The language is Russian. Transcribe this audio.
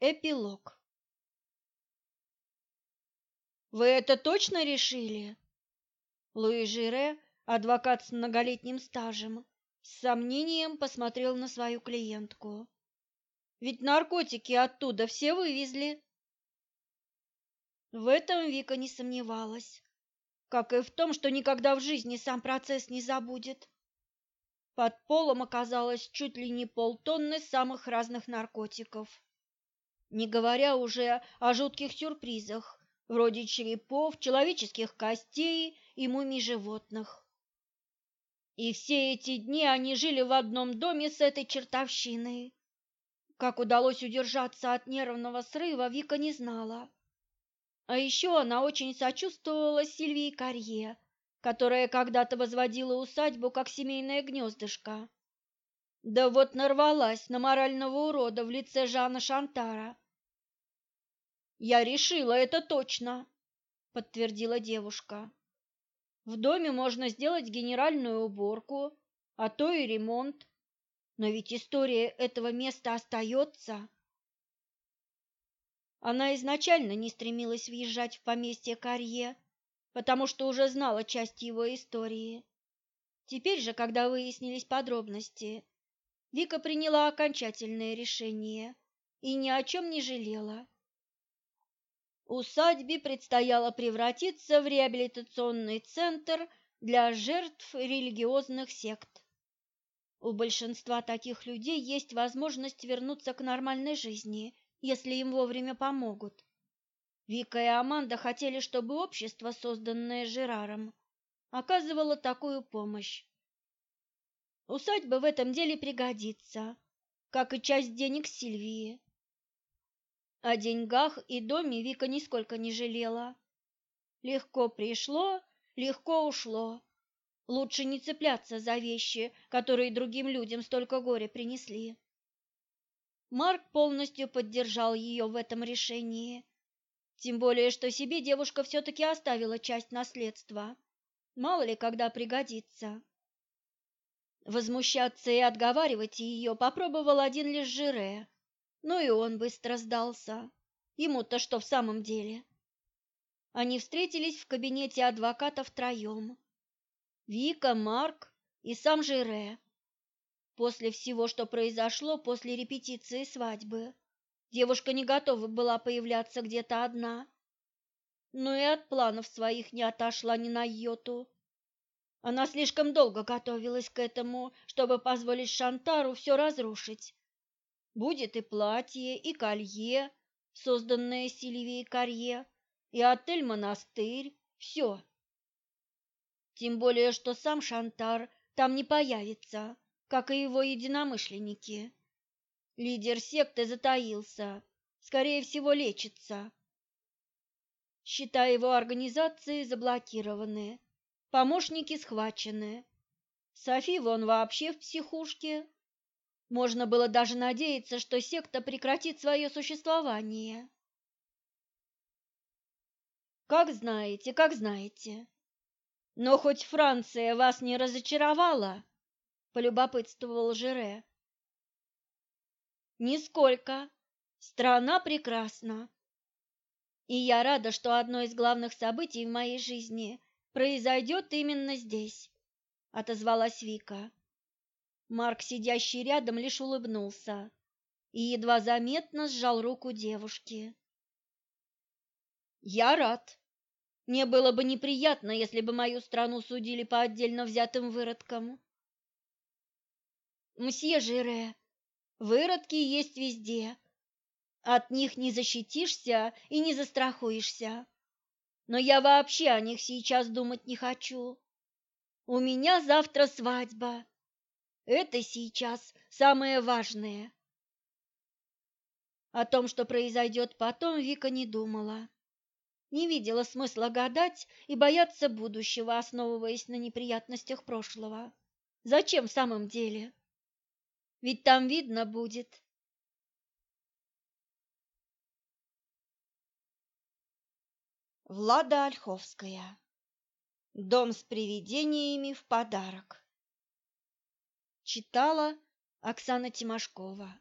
Эпилог «Вы это точно решили?» Луи Жире, адвокат с многолетним стажем, с сомнением посмотрел на свою клиентку. «Ведь наркотики оттуда все вывезли». В этом Вика не сомневалась, как и в том, что никогда в жизни сам процесс не забудет. Под полом оказалось чуть ли не полтонны самых разных наркотиков не говоря уже о жутких сюрпризах, вроде черепов, человеческих костей и мумий животных. И все эти дни они жили в одном доме с этой чертовщиной. Как удалось удержаться от нервного срыва, Вика не знала. А еще она очень сочувствовала Сильвии Карье, которая когда-то возводила усадьбу как семейное гнездышко. Да вот нарвалась на морального урода в лице Жана Шантара. Я решила это точно, подтвердила девушка. В доме можно сделать генеральную уборку, а то и ремонт. Но ведь история этого места остается. Она изначально не стремилась въезжать в поместье Карье, потому что уже знала часть его истории. Теперь же, когда выяснились подробности, Вика приняла окончательное решение и ни о чем не жалела. Усадьбе предстояло превратиться в реабилитационный центр для жертв религиозных сект. У большинства таких людей есть возможность вернуться к нормальной жизни, если им вовремя помогут. Вика и Аманда хотели, чтобы общество, созданное Жераром, оказывало такую помощь. Усадьба в этом деле пригодится, как и часть денег Сильвии. О деньгах и доме Вика нисколько не жалела. Легко пришло, легко ушло. Лучше не цепляться за вещи, которые другим людям столько горя принесли. Марк полностью поддержал ее в этом решении. Тем более, что себе девушка все-таки оставила часть наследства. Мало ли, когда пригодится. Возмущаться и отговаривать ее попробовал один лишь Жире, но и он быстро сдался. Ему-то что в самом деле? Они встретились в кабинете адвоката втроем. Вика, Марк и сам Жире. После всего, что произошло после репетиции свадьбы, девушка не готова была появляться где-то одна. Но и от планов своих не отошла ни на йоту. Она слишком долго готовилась к этому, чтобы позволить Шантару все разрушить. Будет и платье, и колье, созданное Сильвией Карье, и отель-монастырь, все. Тем более, что сам Шантар там не появится, как и его единомышленники. Лидер секты затаился, скорее всего, лечится. Счета его организации заблокированы, помощники схвачены. Софи вон вообще в психушке. Можно было даже надеяться, что секта прекратит свое существование. Как знаете, как знаете. Но хоть Франция вас не разочаровала, полюбопытствовал Жире. Нисколько. Страна прекрасна. И я рада, что одно из главных событий в моей жизни произойдет именно здесь, отозвалась Вика. Марк, сидящий рядом, лишь улыбнулся и едва заметно сжал руку девушки. «Я рад. Мне было бы неприятно, если бы мою страну судили по отдельно взятым выродкам». «Мсье Жире, выродки есть везде. От них не защитишься и не застрахуешься. Но я вообще о них сейчас думать не хочу. У меня завтра свадьба» Это сейчас самое важное. О том, что произойдет потом, Вика не думала. Не видела смысла гадать и бояться будущего, основываясь на неприятностях прошлого. Зачем в самом деле? Ведь там видно будет. Влада Ольховская. Дом с привидениями в подарок. Читала Оксана Тимошкова